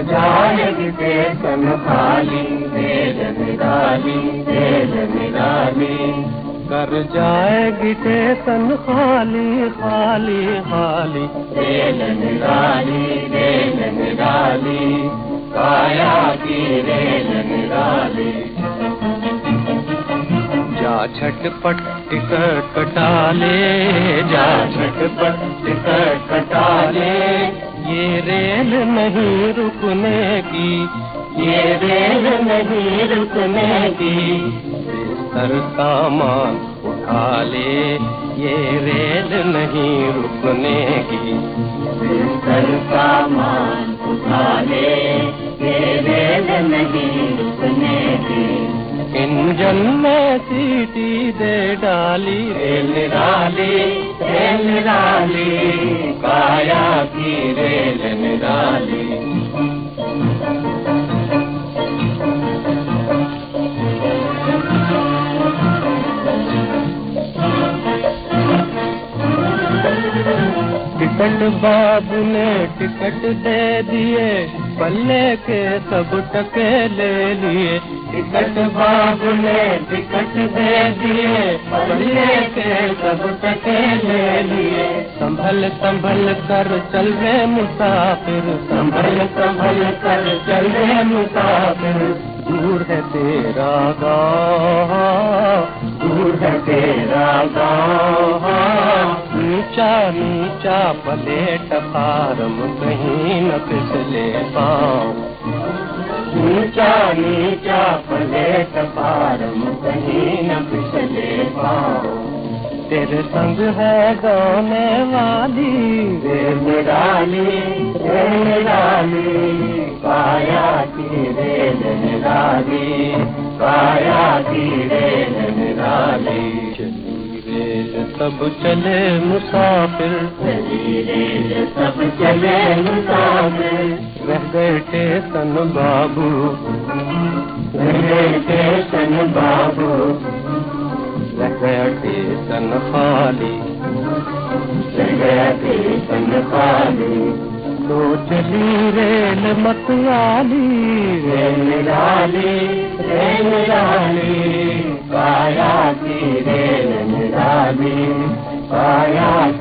कर जाएगी टेशन खाली रेल निराली कर जाएगी टेशन खाली खाली खाली। रेल निराली रेल निराली काया की जा झटपट टिकट कटा ले, जा झटपट टिकट कटा नहीं रुकने की ये रेल नहीं रुकने की। सर सामान उठा ले ये रेल नहीं रुकने की। सर सामान उठा ले ये रेल नहीं रुकने की। इंजन में सीटी दे डाली रेल निराली रेल निराली टिकट बाबू ने टिकट दे दिए, पल्ले के सब टके ले लिए। टिकट बाबू ने टिकट दे दिए, पल्ले के सब टके ले लिए। संभल संभल कर चल रहे मुसाफिर, संभल संभल कर चल रहे मुसाफिर। दूर है तेरा गाँव, दूर है तेरा गाँव। नीचा नीचा पलेट फारम कहीं न फिसले पाँव नीचा नीचा पलेट पारम कहीं न पिछले पाओ तेरे संग है गाने वाली रेल निराली रेल निराली, काया की रेल निराली, काया की रेल सब चले मुसाफिर। सब चले मुसाफिर रह गए टेशन बाबू। रहे स्टेशन बाबू। रह गया टेशन खाली। रहे स्टेशन खाली। तो चली रेल मतवाली रेल निराली रेल निराली काया की निराली काया की